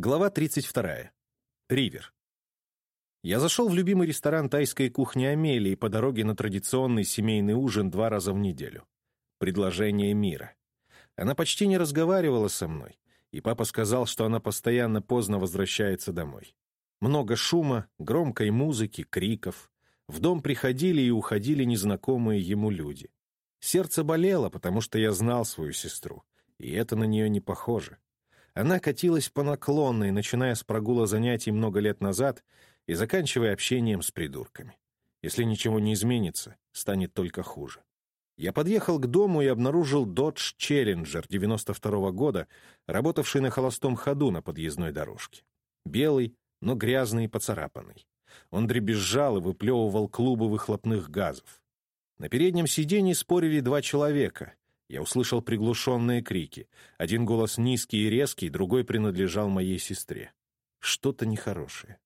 Глава 32. Ривер. Я зашел в любимый ресторан тайской кухни Амелии по дороге на традиционный семейный ужин два раза в неделю. Предложение мира. Она почти не разговаривала со мной, и папа сказал, что она постоянно поздно возвращается домой. Много шума, громкой музыки, криков. В дом приходили и уходили незнакомые ему люди. Сердце болело, потому что я знал свою сестру, и это на нее не похоже. Она катилась по наклонной, начиная с прогула занятий много лет назад и заканчивая общением с придурками. Если ничего не изменится, станет только хуже. Я подъехал к дому и обнаружил Dodge Challenger 92 -го года, работавший на холостом ходу на подъездной дорожке. Белый, но грязный и поцарапанный. Он дребезжал и выплевывал клубы выхлопных газов. На переднем сиденье спорили два человека, я услышал приглушенные крики. Один голос низкий и резкий, другой принадлежал моей сестре. Что-то нехорошее.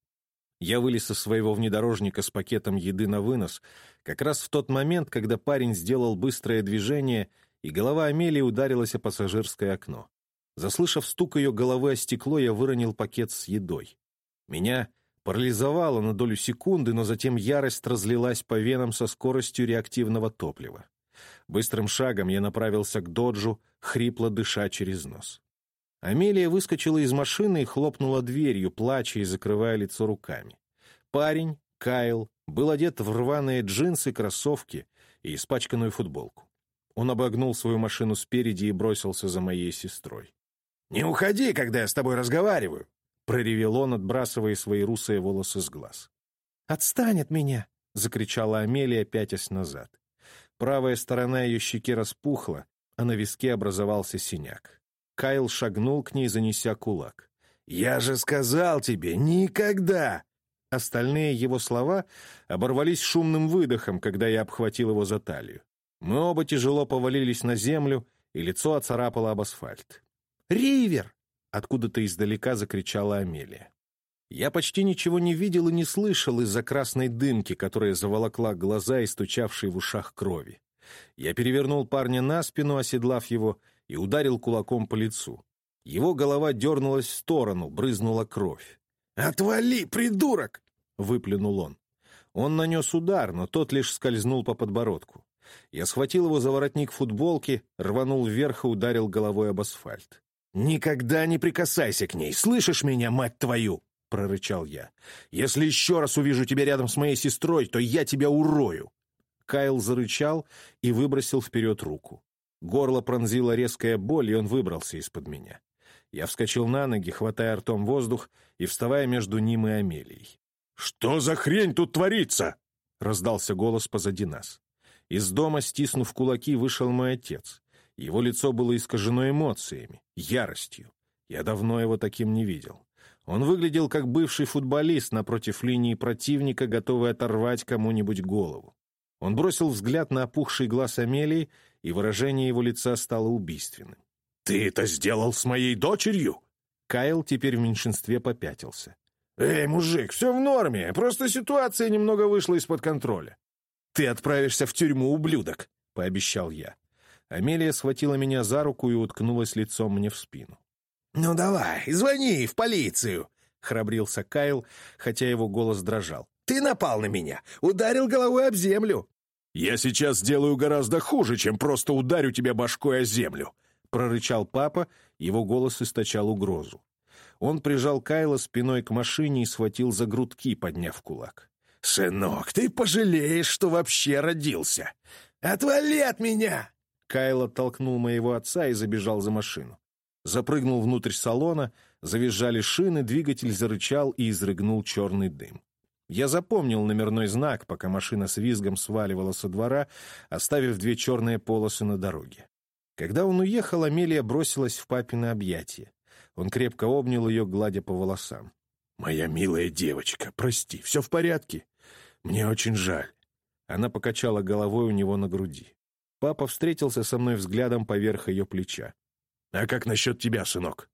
Я вылез из своего внедорожника с пакетом еды на вынос, как раз в тот момент, когда парень сделал быстрое движение, и голова Амелии ударилась о пассажирское окно. Заслышав стук ее головы о стекло, я выронил пакет с едой. Меня парализовало на долю секунды, но затем ярость разлилась по венам со скоростью реактивного топлива. Быстрым шагом я направился к доджу, хрипло дыша через нос. Амелия выскочила из машины и хлопнула дверью, плача и закрывая лицо руками. Парень, Кайл, был одет в рваные джинсы, кроссовки и испачканную футболку. Он обогнул свою машину спереди и бросился за моей сестрой. «Не уходи, когда я с тобой разговариваю!» — проревел он, отбрасывая свои русые волосы с глаз. «Отстань от меня!» — закричала Амелия, пятясь назад. Правая сторона ее щеки распухла, а на виске образовался синяк. Кайл шагнул к ней, занеся кулак. «Я же сказал тебе, никогда!» Остальные его слова оборвались шумным выдохом, когда я обхватил его за талию. Мы оба тяжело повалились на землю, и лицо оцарапало об асфальт. «Ривер!» — откуда-то издалека закричала Амелия. Я почти ничего не видел и не слышал из-за красной дымки, которая заволокла глаза и стучавшей в ушах крови. Я перевернул парня на спину, оседлав его, и ударил кулаком по лицу. Его голова дернулась в сторону, брызнула кровь. «Отвали, придурок!» — выплюнул он. Он нанес удар, но тот лишь скользнул по подбородку. Я схватил его за воротник футболки, рванул вверх и ударил головой об асфальт. «Никогда не прикасайся к ней! Слышишь меня, мать твою!» Прорычал я. «Если еще раз увижу тебя рядом с моей сестрой, то я тебя урою!» Кайл зарычал и выбросил вперед руку. Горло пронзила резкая боль, и он выбрался из-под меня. Я вскочил на ноги, хватая ртом воздух и вставая между ним и Амелией. «Что за хрень тут творится?» — раздался голос позади нас. Из дома, стиснув кулаки, вышел мой отец. Его лицо было искажено эмоциями, яростью. Я давно его таким не видел. Он выглядел как бывший футболист напротив линии противника, готовый оторвать кому-нибудь голову. Он бросил взгляд на опухший глаз Амелии, и выражение его лица стало убийственным. «Ты это сделал с моей дочерью?» Кайл теперь в меньшинстве попятился. «Эй, мужик, все в норме, просто ситуация немного вышла из-под контроля». «Ты отправишься в тюрьму, ублюдок», — пообещал я. Амелия схватила меня за руку и уткнулась лицом мне в спину. «Ну давай, звони в полицию!» — храбрился Кайл, хотя его голос дрожал. «Ты напал на меня, ударил головой об землю!» «Я сейчас сделаю гораздо хуже, чем просто ударю тебя башкой о землю!» — прорычал папа, его голос источал угрозу. Он прижал Кайла спиной к машине и схватил за грудки, подняв кулак. «Сынок, ты пожалеешь, что вообще родился! Отвали от меня!» Кайл оттолкнул моего отца и забежал за машину. Запрыгнул внутрь салона, завизжали шины, двигатель зарычал и изрыгнул черный дым. Я запомнил номерной знак, пока машина с визгом сваливала со двора, оставив две черные полосы на дороге. Когда он уехал, Амелия бросилась в папины объятия. Он крепко обнял ее, гладя по волосам. «Моя милая девочка, прости, все в порядке? Мне очень жаль». Она покачала головой у него на груди. Папа встретился со мной взглядом поверх ее плеча. «А как насчет тебя, сынок?»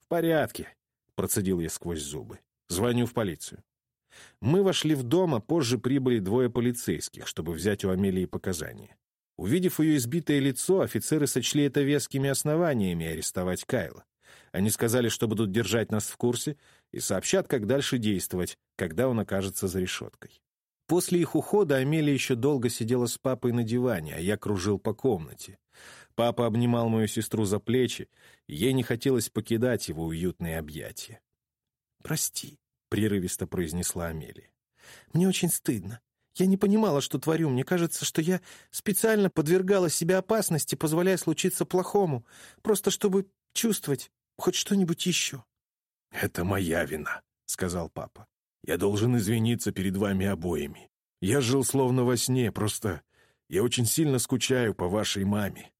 «В порядке», — процедил я сквозь зубы. «Звоню в полицию». Мы вошли в дом, а позже прибыли двое полицейских, чтобы взять у Амелии показания. Увидев ее избитое лицо, офицеры сочли это вескими основаниями арестовать Кайла. Они сказали, что будут держать нас в курсе и сообщат, как дальше действовать, когда он окажется за решеткой. После их ухода Амелия еще долго сидела с папой на диване, а я кружил по комнате. Папа обнимал мою сестру за плечи, ей не хотелось покидать его уютные объятия. «Прости», — прерывисто произнесла Амелия. «Мне очень стыдно. Я не понимала, что творю. Мне кажется, что я специально подвергала себя опасности, позволяя случиться плохому, просто чтобы чувствовать хоть что-нибудь еще. — Это моя вина, — сказал папа. — Я должен извиниться перед вами обоими. Я жил словно во сне, просто я очень сильно скучаю по вашей маме.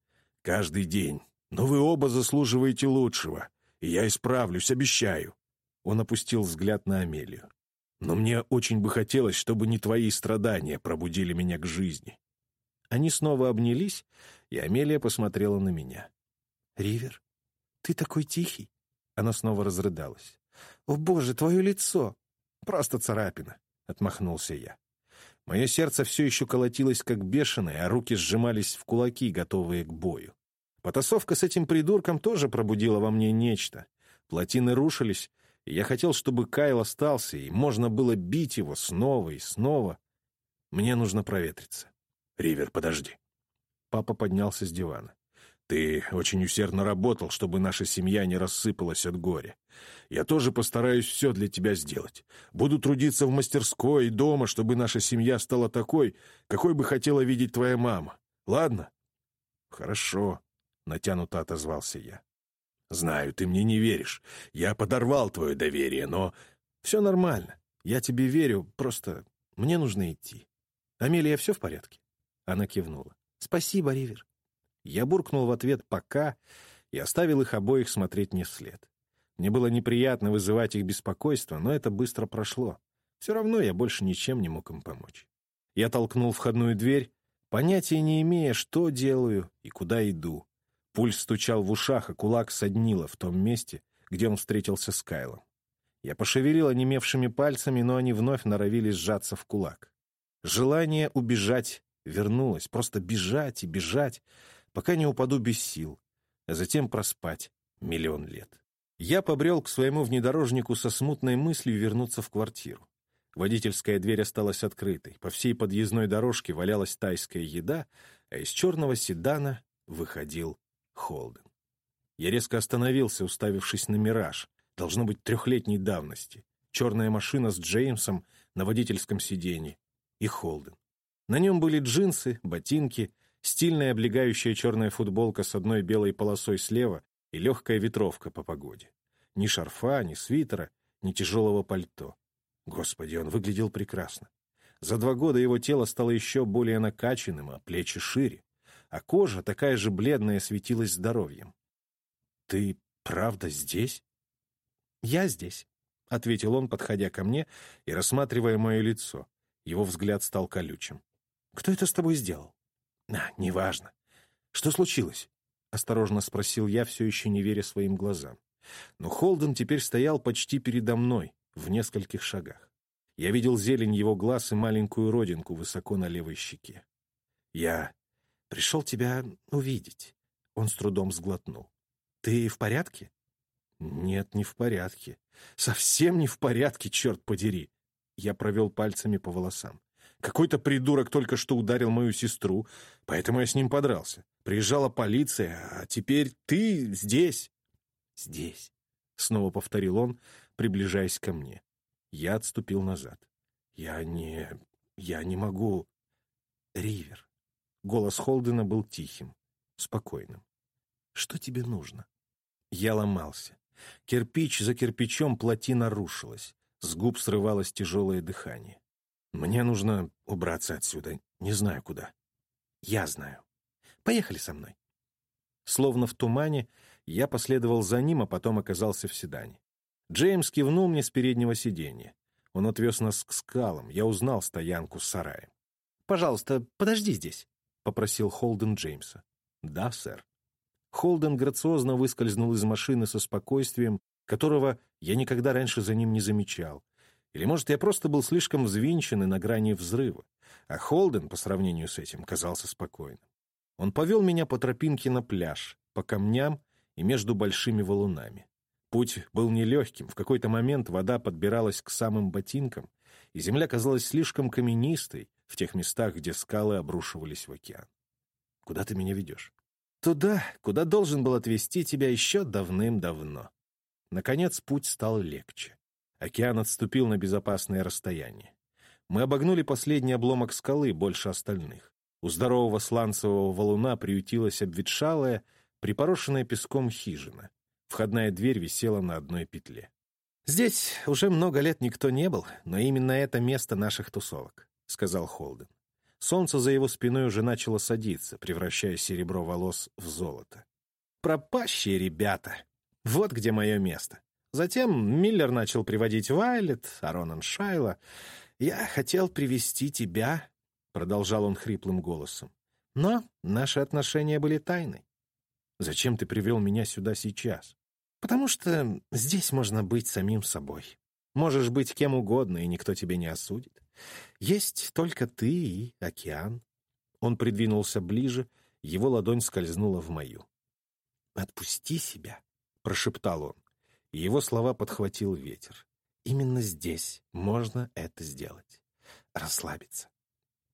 Каждый день. Но вы оба заслуживаете лучшего, и я исправлюсь, обещаю. Он опустил взгляд на Амелию. Но мне очень бы хотелось, чтобы не твои страдания пробудили меня к жизни. Они снова обнялись, и Амелия посмотрела на меня. «Ривер, ты такой тихий!» Она снова разрыдалась. «О, боже, твое лицо!» «Просто царапина», — отмахнулся я. Мое сердце все еще колотилось как бешеное, а руки сжимались в кулаки, готовые к бою. Потасовка с этим придурком тоже пробудила во мне нечто. Плотины рушились, я хотел, чтобы Кайл остался, и можно было бить его снова и снова. Мне нужно проветриться. Ривер, подожди. Папа поднялся с дивана. Ты очень усердно работал, чтобы наша семья не рассыпалась от горя. Я тоже постараюсь все для тебя сделать. Буду трудиться в мастерской и дома, чтобы наша семья стала такой, какой бы хотела видеть твоя мама. Ладно? Хорошо, — натянуто отозвался я. Знаю, ты мне не веришь. Я подорвал твое доверие, но... Все нормально. Я тебе верю, просто мне нужно идти. Амелия, все в порядке?» Она кивнула. «Спасибо, Ривер». Я буркнул в ответ «пока» и оставил их обоих смотреть мне вслед. Мне было неприятно вызывать их беспокойство, но это быстро прошло. Все равно я больше ничем не мог им помочь. Я толкнул входную дверь, понятия не имея, что делаю и куда иду. Пульс стучал в ушах, а кулак соднило в том месте, где он встретился с Кайлом. Я пошевелил онемевшими пальцами, но они вновь норовили сжаться в кулак. Желание убежать вернулось, просто бежать и бежать, пока не упаду без сил, а затем проспать миллион лет. Я побрел к своему внедорожнику со смутной мыслью вернуться в квартиру. Водительская дверь осталась открытой, по всей подъездной дорожке валялась тайская еда, а из черного седана выходил Холден. Я резко остановился, уставившись на «Мираж», должно быть трехлетней давности. Черная машина с Джеймсом на водительском сиденье и Холден. На нем были джинсы, ботинки, стильная облегающая черная футболка с одной белой полосой слева и легкая ветровка по погоде. Ни шарфа, ни свитера, ни тяжелого пальто. Господи, он выглядел прекрасно. За два года его тело стало еще более накачанным, а плечи шире а кожа, такая же бледная, светилась здоровьем. «Ты правда здесь?» «Я здесь», — ответил он, подходя ко мне и рассматривая мое лицо. Его взгляд стал колючим. «Кто это с тобой сделал?» «А, неважно. Что случилось?» — осторожно спросил я, все еще не веря своим глазам. Но Холден теперь стоял почти передо мной, в нескольких шагах. Я видел зелень его глаз и маленькую родинку высоко на левой щеке. Я Пришел тебя увидеть. Он с трудом сглотнул. Ты в порядке? Нет, не в порядке. Совсем не в порядке, черт подери. Я провел пальцами по волосам. Какой-то придурок только что ударил мою сестру, поэтому я с ним подрался. Приезжала полиция, а теперь ты здесь. Здесь, — снова повторил он, приближаясь ко мне. Я отступил назад. Я не... я не могу... Ривер. Голос Холдена был тихим, спокойным. «Что тебе нужно?» Я ломался. Кирпич за кирпичом плотина рушилась. С губ срывалось тяжелое дыхание. «Мне нужно убраться отсюда. Не знаю куда». «Я знаю. Поехали со мной». Словно в тумане, я последовал за ним, а потом оказался в седане. Джеймс кивнул мне с переднего сиденья. Он отвез нас к скалам. Я узнал стоянку с сараем. «Пожалуйста, подожди здесь», попросил Холден Джеймса. «Да, сэр». Холден грациозно выскользнул из машины со спокойствием, которого я никогда раньше за ним не замечал. Или, может, я просто был слишком взвинчен и на грани взрыва. А Холден, по сравнению с этим, казался спокойным. Он повел меня по тропинке на пляж, по камням и между большими валунами. Путь был нелегким, в какой-то момент вода подбиралась к самым ботинкам, и земля казалась слишком каменистой в тех местах, где скалы обрушивались в океан. «Куда ты меня ведешь?» «Туда, куда должен был отвезти тебя еще давным-давно». Наконец путь стал легче. Океан отступил на безопасное расстояние. Мы обогнули последний обломок скалы, больше остальных. У здорового сланцевого валуна приютилась обветшалая, припорошенная песком хижина. Входная дверь висела на одной петле. «Здесь уже много лет никто не был, но именно это место наших тусовок», — сказал Холден. Солнце за его спиной уже начало садиться, превращая серебро волос в золото. «Пропащие ребята! Вот где мое место. Затем Миллер начал приводить Вайлет, Аронан Шайла. Я хотел привести тебя, — продолжал он хриплым голосом. Но наши отношения были тайной. Зачем ты привел меня сюда сейчас? Потому что здесь можно быть самим собой. Можешь быть кем угодно, и никто тебе не осудит. Есть только ты и океан. Он придвинулся ближе, его ладонь скользнула в мою. «Отпусти себя», — прошептал он. И его слова подхватил ветер. «Именно здесь можно это сделать. Расслабиться».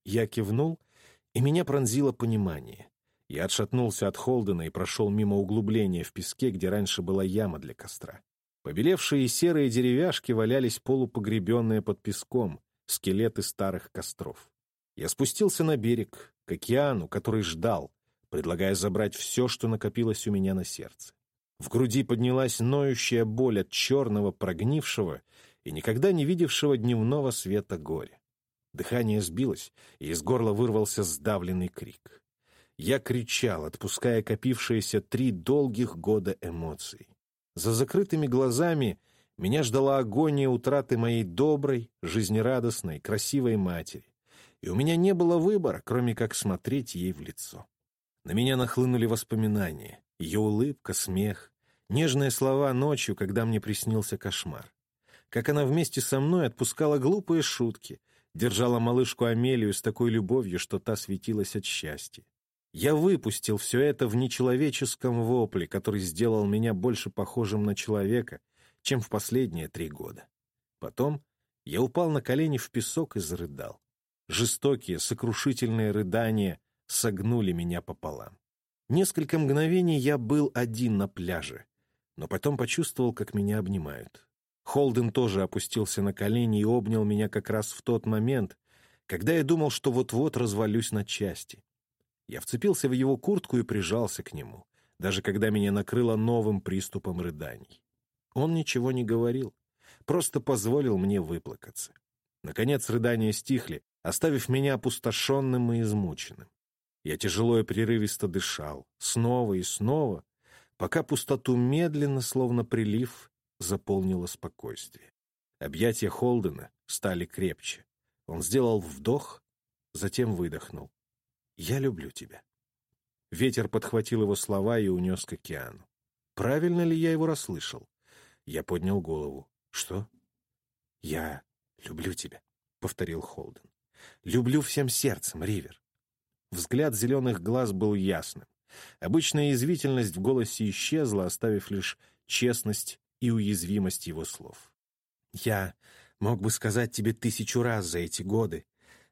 Я кивнул, и меня пронзило понимание. Я отшатнулся от Холдена и прошел мимо углубления в песке, где раньше была яма для костра. Побелевшие серые деревяшки валялись полупогребенные под песком, скелеты старых костров. Я спустился на берег, к океану, который ждал, предлагая забрать все, что накопилось у меня на сердце. В груди поднялась ноющая боль от черного, прогнившего и никогда не видевшего дневного света горя. Дыхание сбилось, и из горла вырвался сдавленный крик. Я кричал, отпуская копившиеся три долгих года эмоций. За закрытыми глазами меня ждала агония утраты моей доброй, жизнерадостной, красивой матери. И у меня не было выбора, кроме как смотреть ей в лицо. На меня нахлынули воспоминания. Ее улыбка, смех, нежные слова ночью, когда мне приснился кошмар. Как она вместе со мной отпускала глупые шутки, держала малышку Амелию с такой любовью, что та светилась от счастья. Я выпустил все это в нечеловеческом вопле, который сделал меня больше похожим на человека, чем в последние три года. Потом я упал на колени в песок и зарыдал. Жестокие, сокрушительные рыдания согнули меня пополам. Несколько мгновений я был один на пляже, но потом почувствовал, как меня обнимают. Холден тоже опустился на колени и обнял меня как раз в тот момент, когда я думал, что вот-вот развалюсь на части. Я вцепился в его куртку и прижался к нему, даже когда меня накрыло новым приступом рыданий. Он ничего не говорил, просто позволил мне выплакаться. Наконец рыдания стихли, оставив меня опустошенным и измученным. Я тяжело и прерывисто дышал, снова и снова, пока пустоту медленно, словно прилив, заполнило спокойствие. Объятия Холдена стали крепче. Он сделал вдох, затем выдохнул. «Я люблю тебя». Ветер подхватил его слова и унес к океану. Правильно ли я его расслышал? Я поднял голову. «Что?» «Я люблю тебя», — повторил Холден. «Люблю всем сердцем, Ривер». Взгляд зеленых глаз был ясным. Обычная язвительность в голосе исчезла, оставив лишь честность и уязвимость его слов. «Я мог бы сказать тебе тысячу раз за эти годы,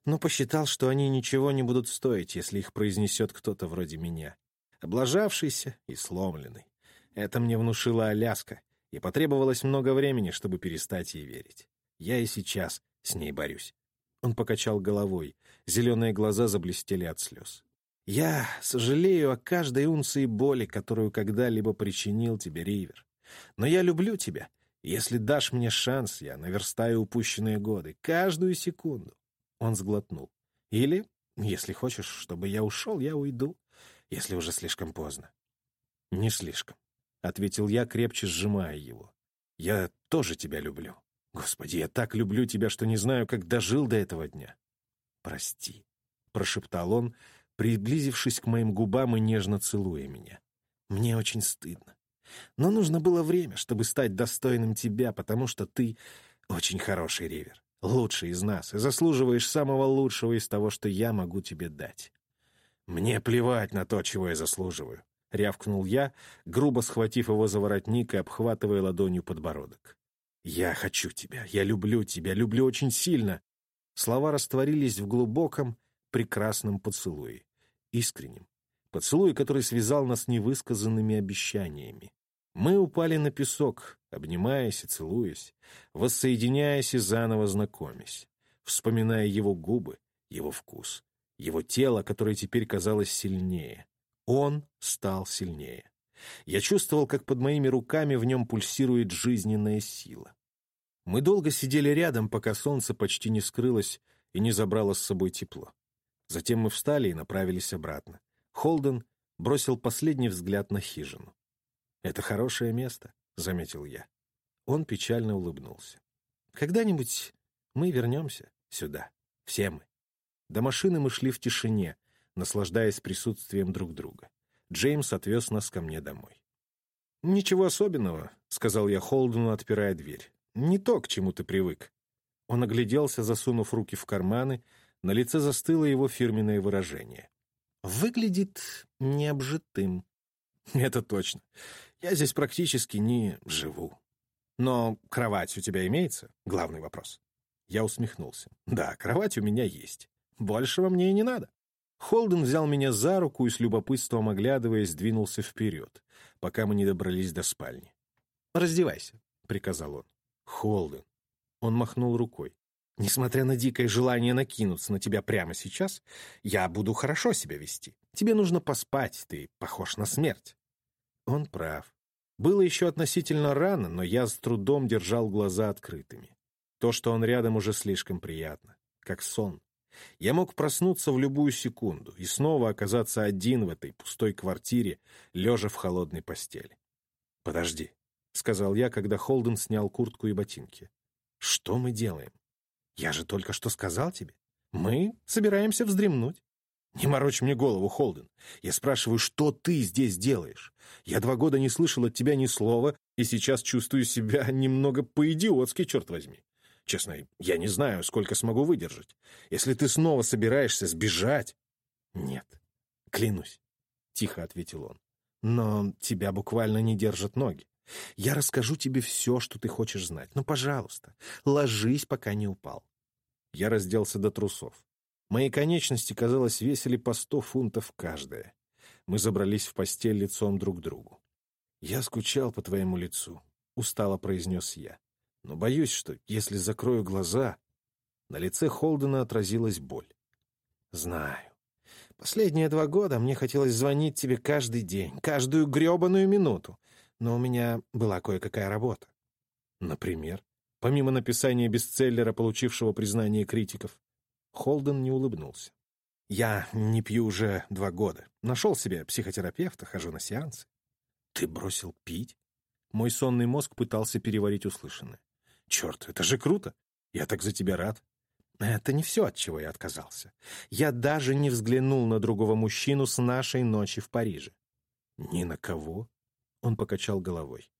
но посчитал, что они ничего не будут стоить, если их произнесет кто-то вроде меня. Облажавшийся и сломленный. Это мне внушила Аляска, и потребовалось много времени, чтобы перестать ей верить. Я и сейчас с ней борюсь. Он покачал головой, зеленые глаза заблестели от слез. «Я сожалею о каждой унции боли, которую когда-либо причинил тебе, Ривер. Но я люблю тебя. Если дашь мне шанс, я наверстаю упущенные годы, каждую секунду. Он сглотнул. Или, если хочешь, чтобы я ушел, я уйду, если уже слишком поздно. Не слишком, — ответил я, крепче сжимая его. Я тоже тебя люблю. Господи, я так люблю тебя, что не знаю, как дожил до этого дня. Прости, — прошептал он, приблизившись к моим губам и нежно целуя меня. Мне очень стыдно. Но нужно было время, чтобы стать достойным тебя, потому что ты очень хороший ривер, лучший из нас, и заслуживаешь самого лучшего из того, что я могу тебе дать. Мне плевать на то, чего я заслуживаю, —— рявкнул я, грубо схватив его за воротник и обхватывая ладонью подбородок. «Я хочу тебя, я люблю тебя, люблю очень сильно!» Слова растворились в глубоком, прекрасном поцелуе, искреннем. Поцелуе, который связал нас невысказанными обещаниями. Мы упали на песок, обнимаясь и целуясь, воссоединяясь и заново знакомясь, вспоминая его губы, его вкус, его тело, которое теперь казалось сильнее. Он стал сильнее. Я чувствовал, как под моими руками в нем пульсирует жизненная сила. Мы долго сидели рядом, пока солнце почти не скрылось и не забрало с собой тепло. Затем мы встали и направились обратно. Холден бросил последний взгляд на хижину. «Это хорошее место», — заметил я. Он печально улыбнулся. «Когда-нибудь мы вернемся сюда, все мы». До машины мы шли в тишине, наслаждаясь присутствием друг друга. Джеймс отвез нас ко мне домой. «Ничего особенного», — сказал я Холдену, отпирая дверь. «Не то, к чему ты привык». Он огляделся, засунув руки в карманы, на лице застыло его фирменное выражение. «Выглядит необжитым». «Это точно. Я здесь практически не живу. Но кровать у тебя имеется? Главный вопрос». Я усмехнулся. «Да, кровать у меня есть. Большего мне и не надо». Холден взял меня за руку и с любопытством оглядываясь двинулся вперед, пока мы не добрались до спальни. «Раздевайся», — приказал он. «Холден». Он махнул рукой. «Несмотря на дикое желание накинуться на тебя прямо сейчас, я буду хорошо себя вести. Тебе нужно поспать, ты похож на смерть». Он прав. Было еще относительно рано, но я с трудом держал глаза открытыми. То, что он рядом, уже слишком приятно, как сон. Я мог проснуться в любую секунду и снова оказаться один в этой пустой квартире, лежа в холодной постели. «Подожди», — сказал я, когда Холден снял куртку и ботинки. «Что мы делаем? Я же только что сказал тебе. Мы собираемся вздремнуть». «Не морочь мне голову, Холден. Я спрашиваю, что ты здесь делаешь? Я два года не слышал от тебя ни слова, и сейчас чувствую себя немного по-идиотски, черт возьми. Честно, я не знаю, сколько смогу выдержать. Если ты снова собираешься сбежать... Нет, клянусь, — тихо ответил он. Но тебя буквально не держат ноги. Я расскажу тебе все, что ты хочешь знать. Но, пожалуйста, ложись, пока не упал. Я разделся до трусов. Мои конечности, казалось, весили по сто фунтов каждая. Мы забрались в постель лицом друг к другу. «Я скучал по твоему лицу», — устало произнес я но боюсь, что если закрою глаза... На лице Холдена отразилась боль. «Знаю. Последние два года мне хотелось звонить тебе каждый день, каждую гребаную минуту, но у меня была кое-какая работа. Например, помимо написания бестселлера, получившего признание критиков, Холден не улыбнулся. «Я не пью уже два года. Нашел себе психотерапевта, хожу на сеансы». «Ты бросил пить?» Мой сонный мозг пытался переварить услышанное. Черт, это же круто! Я так за тебя рад. Это не все, от чего я отказался. Я даже не взглянул на другого мужчину с нашей ночи в Париже. Ни на кого? Он покачал головой.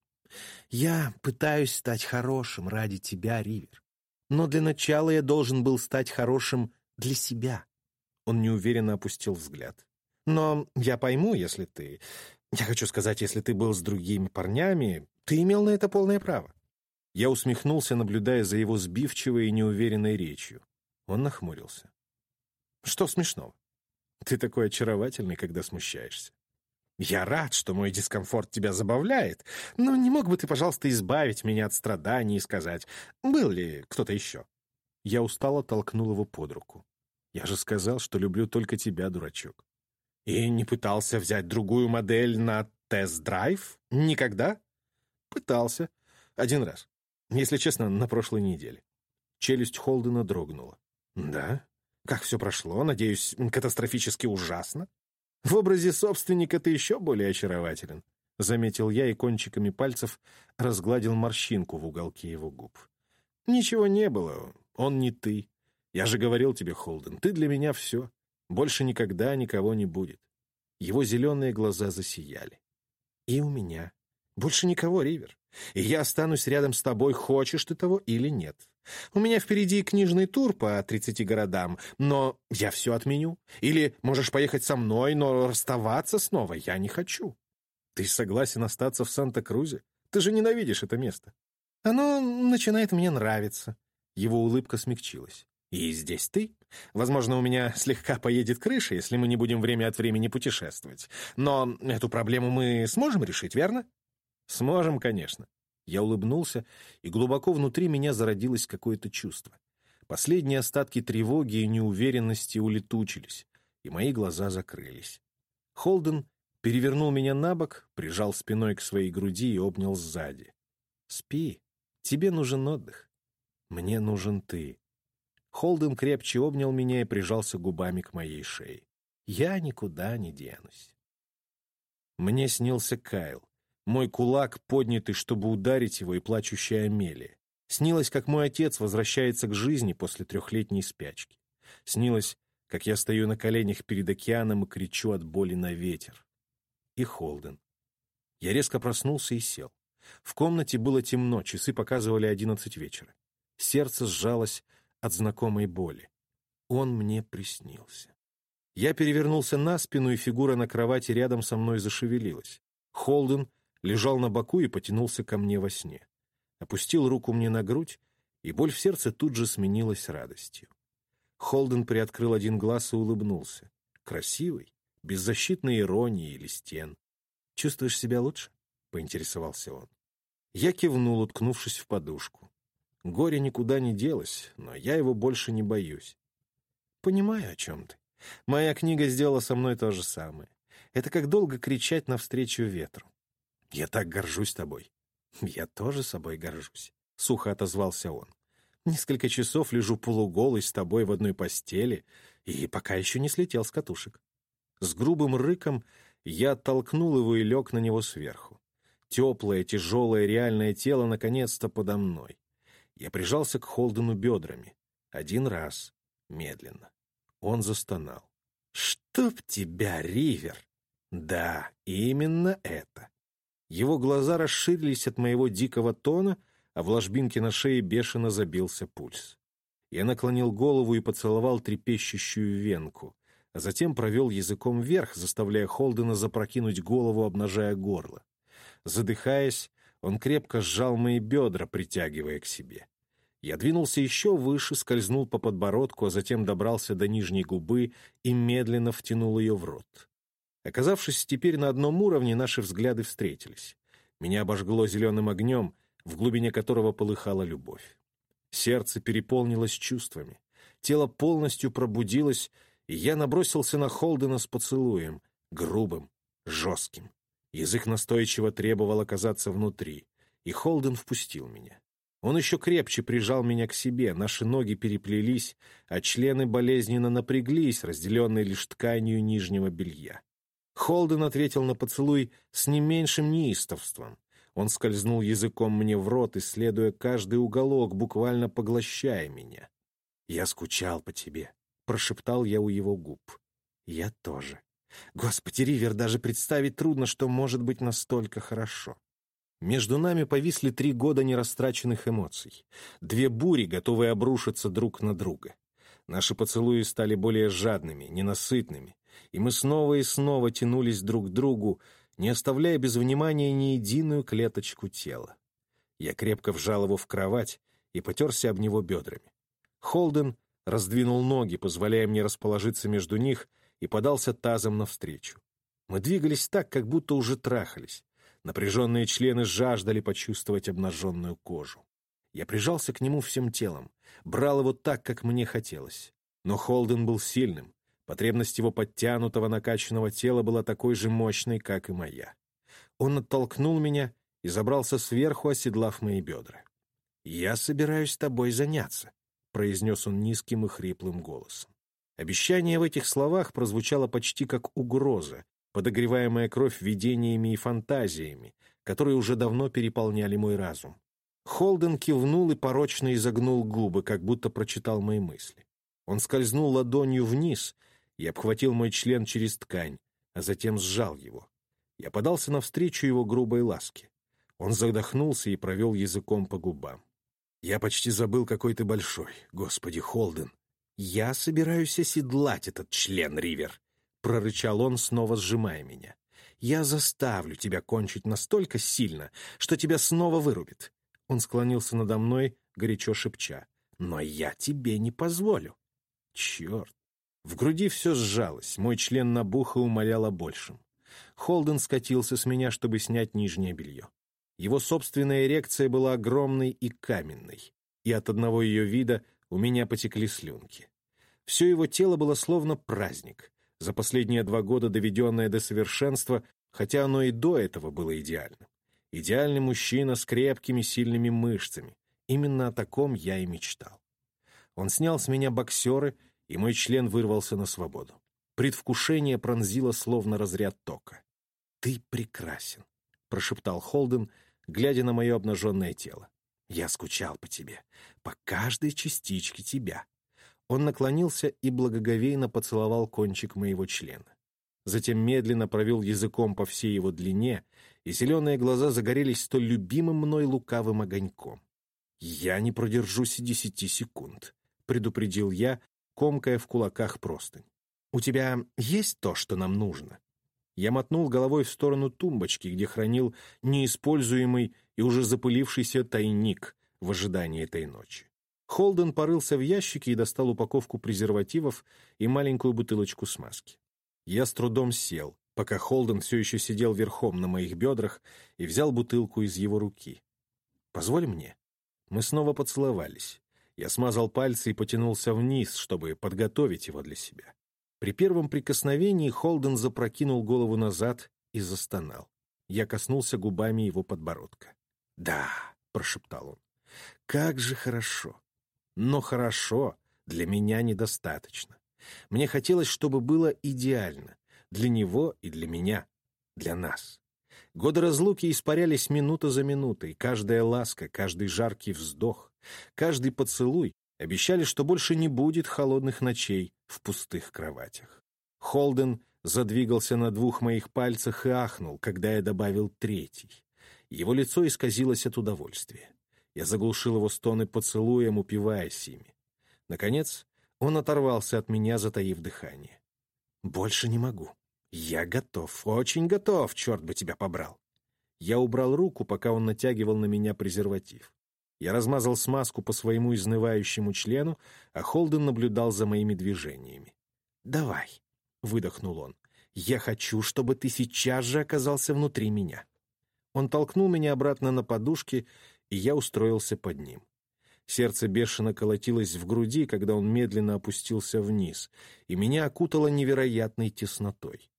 Я пытаюсь стать хорошим ради тебя, Ривер. Но для начала я должен был стать хорошим для себя. Он неуверенно опустил взгляд. Но я пойму, если ты... Я хочу сказать, если ты был с другими парнями, ты имел на это полное право. Я усмехнулся, наблюдая за его сбивчивой и неуверенной речью. Он нахмурился. «Что смешного? Ты такой очаровательный, когда смущаешься. Я рад, что мой дискомфорт тебя забавляет, но не мог бы ты, пожалуйста, избавить меня от страданий и сказать, был ли кто-то еще?» Я устало толкнул его под руку. «Я же сказал, что люблю только тебя, дурачок. И не пытался взять другую модель на тест-драйв? Никогда?» «Пытался. Один раз. Если честно, на прошлой неделе. Челюсть Холдена дрогнула. «Да? Как все прошло? Надеюсь, катастрофически ужасно?» «В образе собственника ты еще более очарователен», — заметил я и кончиками пальцев разгладил морщинку в уголке его губ. «Ничего не было. Он не ты. Я же говорил тебе, Холден, ты для меня все. Больше никогда никого не будет». Его зеленые глаза засияли. «И у меня. Больше никого, Ривер. И я останусь рядом с тобой, хочешь ты того или нет. У меня впереди книжный тур по 30 городам, но я все отменю. Или можешь поехать со мной, но расставаться снова я не хочу. Ты согласен остаться в Санта-Крузе? Ты же ненавидишь это место. Оно начинает мне нравиться. Его улыбка смягчилась. И здесь ты? Возможно, у меня слегка поедет крыша, если мы не будем время от времени путешествовать. Но эту проблему мы сможем решить, верно? Сможем, конечно. Я улыбнулся, и глубоко внутри меня зародилось какое-то чувство. Последние остатки тревоги и неуверенности улетучились, и мои глаза закрылись. Холден перевернул меня на бок, прижал спиной к своей груди и обнял сзади. «Спи. Тебе нужен отдых. Мне нужен ты». Холден крепче обнял меня и прижался губами к моей шее. «Я никуда не денусь». Мне снился Кайл. Мой кулак, поднятый, чтобы ударить его, и плачущая Амелия. Снилось, как мой отец возвращается к жизни после трехлетней спячки. Снилось, как я стою на коленях перед океаном и кричу от боли на ветер и Холден. Я резко проснулся и сел. В комнате было темно, часы показывали одиннадцать вечера. Сердце сжалось от знакомой боли. Он мне приснился. Я перевернулся на спину, и фигура на кровати рядом со мной зашевелилась. Холден лежал на боку и потянулся ко мне во сне. Опустил руку мне на грудь, и боль в сердце тут же сменилась радостью. Холден приоткрыл один глаз и улыбнулся. Красивый, без защитной иронии или стен. «Чувствуешь себя лучше?» — поинтересовался он. Я кивнул, уткнувшись в подушку. Горе никуда не делось, но я его больше не боюсь. «Понимаю, о чем ты. Моя книга сделала со мной то же самое. Это как долго кричать навстречу ветру. Я так горжусь тобой». «Я тоже собой горжусь», — сухо отозвался он. «Несколько часов лежу полуголый с тобой в одной постели и пока еще не слетел с катушек. С грубым рыком я оттолкнул его и лег на него сверху. Теплое, тяжелое, реальное тело наконец-то подо мной. Я прижался к Холдену бедрами. Один раз, медленно. Он застонал. «Чтоб тебя, Ривер!» «Да, именно это!» Его глаза расширились от моего дикого тона, а в ложбинке на шее бешено забился пульс. Я наклонил голову и поцеловал трепещущую венку а затем провел языком вверх, заставляя Холдена запрокинуть голову, обнажая горло. Задыхаясь, он крепко сжал мои бедра, притягивая к себе. Я двинулся еще выше, скользнул по подбородку, а затем добрался до нижней губы и медленно втянул ее в рот. Оказавшись теперь на одном уровне, наши взгляды встретились. Меня обожгло зеленым огнем, в глубине которого полыхала любовь. Сердце переполнилось чувствами. Тело полностью пробудилось, и я набросился на Холдена с поцелуем, грубым, жестким. Язык настойчиво требовал оказаться внутри, и Холден впустил меня. Он еще крепче прижал меня к себе, наши ноги переплелись, а члены болезненно напряглись, разделенные лишь тканью нижнего белья. Холден ответил на поцелуй с не меньшим неистовством. Он скользнул языком мне в рот, исследуя каждый уголок, буквально поглощая меня. «Я скучал по тебе», — прошептал я у его губ. «Я тоже. Господи, Ривер, даже представить трудно, что может быть настолько хорошо». Между нами повисли три года нерастраченных эмоций. Две бури, готовые обрушиться друг на друга. Наши поцелуи стали более жадными, ненасытными, и мы снова и снова тянулись друг к другу, не оставляя без внимания ни единую клеточку тела. Я крепко вжал его в кровать и потерся об него бедрами. Холден раздвинул ноги, позволяя мне расположиться между них, и подался тазом навстречу. Мы двигались так, как будто уже трахались. Напряженные члены жаждали почувствовать обнаженную кожу. Я прижался к нему всем телом, брал его так, как мне хотелось. Но Холден был сильным. Потребность его подтянутого, накачанного тела была такой же мощной, как и моя. Он оттолкнул меня и забрался сверху, оседлав мои бедра. «Я собираюсь тобой заняться», — произнес он низким и хриплым голосом. Обещание в этих словах прозвучало почти как угроза, подогреваемая кровь видениями и фантазиями, которые уже давно переполняли мой разум. Холден кивнул и порочно изогнул губы, как будто прочитал мои мысли. Он скользнул ладонью вниз и обхватил мой член через ткань, а затем сжал его. Я подался навстречу его грубой ласке. Он задохнулся и провел языком по губам. Я почти забыл, какой ты большой, господи, Холден. Я собираюсь оседлать этот член, Ривер, — прорычал он, снова сжимая меня. Я заставлю тебя кончить настолько сильно, что тебя снова вырубит. Он склонился надо мной, горячо шепча. Но я тебе не позволю. Черт! В груди все сжалось, мой член набух и умолял о большем. Холден скатился с меня, чтобы снять нижнее белье. Его собственная эрекция была огромной и каменной, и от одного ее вида у меня потекли слюнки. Все его тело было словно праздник, за последние два года доведенное до совершенства, хотя оно и до этого было идеальным. Идеальный мужчина с крепкими сильными мышцами. Именно о таком я и мечтал. Он снял с меня боксеры, и мой член вырвался на свободу. Предвкушение пронзило словно разряд тока. «Ты прекрасен», — прошептал Холден, глядя на мое обнаженное тело. «Я скучал по тебе, по каждой частичке тебя». Он наклонился и благоговейно поцеловал кончик моего члена. Затем медленно провел языком по всей его длине, и зеленые глаза загорелись столь любимым мной лукавым огоньком. «Я не продержусь и десяти секунд», — предупредил я, комкая в кулаках простынь. «У тебя есть то, что нам нужно?» Я мотнул головой в сторону тумбочки, где хранил неиспользуемый и уже запылившийся тайник в ожидании этой ночи. Холден порылся в ящике и достал упаковку презервативов и маленькую бутылочку смазки. Я с трудом сел, пока Холден все еще сидел верхом на моих бедрах и взял бутылку из его руки. «Позволь мне». Мы снова поцеловались. Я смазал пальцы и потянулся вниз, чтобы подготовить его для себя. При первом прикосновении Холден запрокинул голову назад и застонал. Я коснулся губами его подбородка. «Да», — прошептал он, — «как же хорошо». Но хорошо для меня недостаточно. Мне хотелось, чтобы было идеально. Для него и для меня. Для нас. Годы разлуки испарялись минута за минутой. Каждая ласка, каждый жаркий вздох, каждый поцелуй обещали, что больше не будет холодных ночей в пустых кроватях. Холден задвигался на двух моих пальцах и ахнул, когда я добавил третий. Его лицо исказилось от удовольствия. Я заглушил его стоны поцелуем, упиваясь ими. Наконец, он оторвался от меня, затаив дыхание. «Больше не могу. Я готов, очень готов, черт бы тебя побрал!» Я убрал руку, пока он натягивал на меня презерватив. Я размазал смазку по своему изнывающему члену, а Холден наблюдал за моими движениями. «Давай», — выдохнул он, — «я хочу, чтобы ты сейчас же оказался внутри меня». Он толкнул меня обратно на подушке, и я устроился под ним. Сердце бешено колотилось в груди, когда он медленно опустился вниз, и меня окутало невероятной теснотой.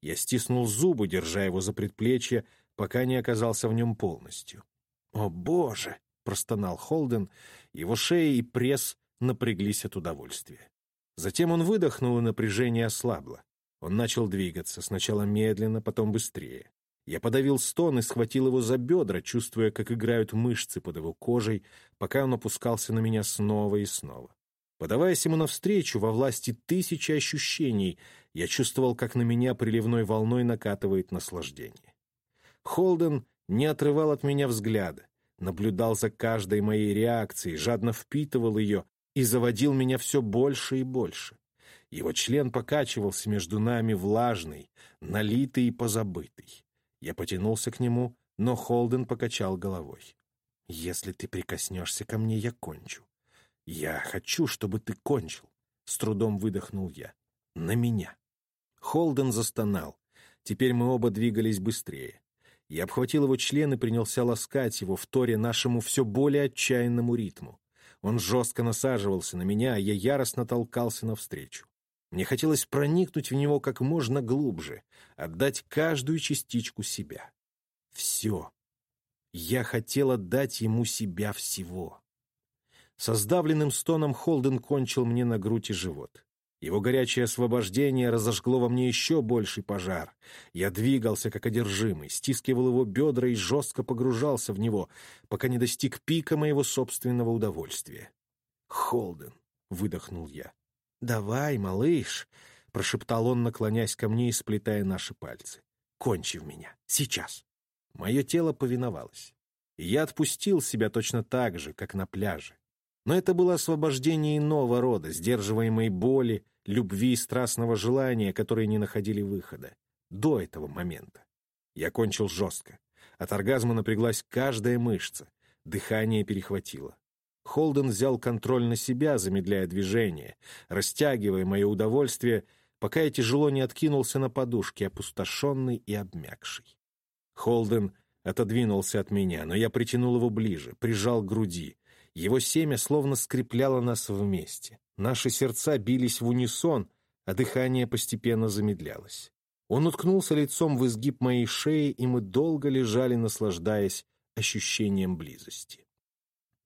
Я стиснул зубы, держа его за предплечье, пока не оказался в нем полностью. «О, Боже!» — простонал Холден, его шея и пресс напряглись от удовольствия. Затем он выдохнул, и напряжение ослабло. Он начал двигаться, сначала медленно, потом быстрее. Я подавил стон и схватил его за бедра, чувствуя, как играют мышцы под его кожей, пока он опускался на меня снова и снова. Подаваясь ему навстречу во власти тысячи ощущений, я чувствовал, как на меня приливной волной накатывает наслаждение. Холден не отрывал от меня взгляда, наблюдал за каждой моей реакцией, жадно впитывал ее и заводил меня все больше и больше. Его член покачивался между нами влажный, налитый и позабытый. Я потянулся к нему, но Холден покачал головой. «Если ты прикоснешься ко мне, я кончу. Я хочу, чтобы ты кончил», — с трудом выдохнул я. «На меня». Холден застонал. Теперь мы оба двигались быстрее. Я обхватил его член и принялся ласкать его в торе нашему все более отчаянному ритму. Он жестко насаживался на меня, а я яростно толкался навстречу. Мне хотелось проникнуть в него как можно глубже, отдать каждую частичку себя. Все. Я хотел отдать ему себя всего. Со сдавленным стоном Холден кончил мне на грудь и живот. Его горячее освобождение разожгло во мне еще больший пожар. Я двигался, как одержимый, стискивал его бедра и жестко погружался в него, пока не достиг пика моего собственного удовольствия. «Холден», — выдохнул я, «Давай, малыш», — прошептал он, наклоняясь ко мне и сплетая наши пальцы. «Кончи в меня. Сейчас». Мое тело повиновалось. Я отпустил себя точно так же, как на пляже. Но это было освобождение иного рода, сдерживаемой боли, любви и страстного желания, которые не находили выхода. до этого момента. Я кончил жестко. От оргазма напряглась каждая мышца. Дыхание перехватило. Холден взял контроль на себя, замедляя движение, растягивая мое удовольствие, пока я тяжело не откинулся на подушке, опустошенный и обмякший. Холден отодвинулся от меня, но я притянул его ближе, прижал к груди. Его семя словно скрепляло нас вместе. Наши сердца бились в унисон, а дыхание постепенно замедлялось. Он уткнулся лицом в изгиб моей шеи, и мы долго лежали, наслаждаясь ощущением близости.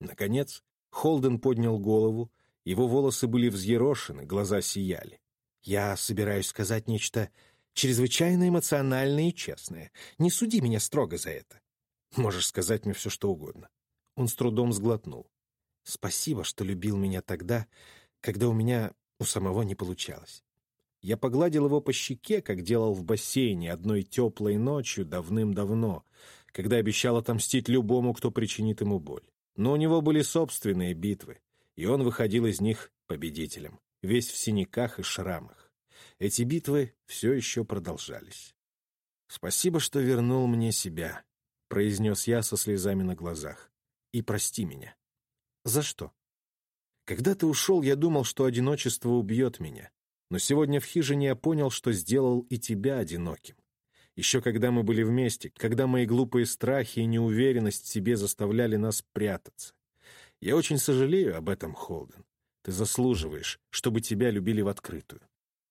Наконец, Холден поднял голову, его волосы были взъерошены, глаза сияли. «Я собираюсь сказать нечто чрезвычайно эмоциональное и честное. Не суди меня строго за это. Можешь сказать мне все, что угодно». Он с трудом сглотнул. «Спасибо, что любил меня тогда, когда у меня у самого не получалось. Я погладил его по щеке, как делал в бассейне одной теплой ночью давным-давно, когда обещал отомстить любому, кто причинит ему боль. Но у него были собственные битвы, и он выходил из них победителем, весь в синяках и шрамах. Эти битвы все еще продолжались. «Спасибо, что вернул мне себя», — произнес я со слезами на глазах. «И прости меня». «За что?» «Когда ты ушел, я думал, что одиночество убьет меня. Но сегодня в хижине я понял, что сделал и тебя одиноким. Еще когда мы были вместе, когда мои глупые страхи и неуверенность в себе заставляли нас прятаться. Я очень сожалею об этом, Холден. Ты заслуживаешь, чтобы тебя любили в открытую.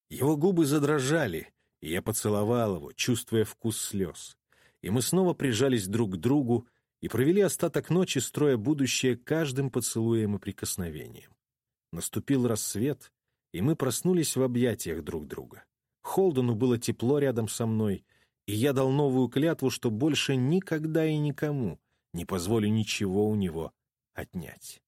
Его губы задрожали, и я поцеловал его, чувствуя вкус слез. И мы снова прижались друг к другу и провели остаток ночи, строя будущее каждым поцелуем и прикосновением. Наступил рассвет, и мы проснулись в объятиях друг друга. Холдену было тепло рядом со мной, и я дал новую клятву, что больше никогда и никому не позволю ничего у него отнять.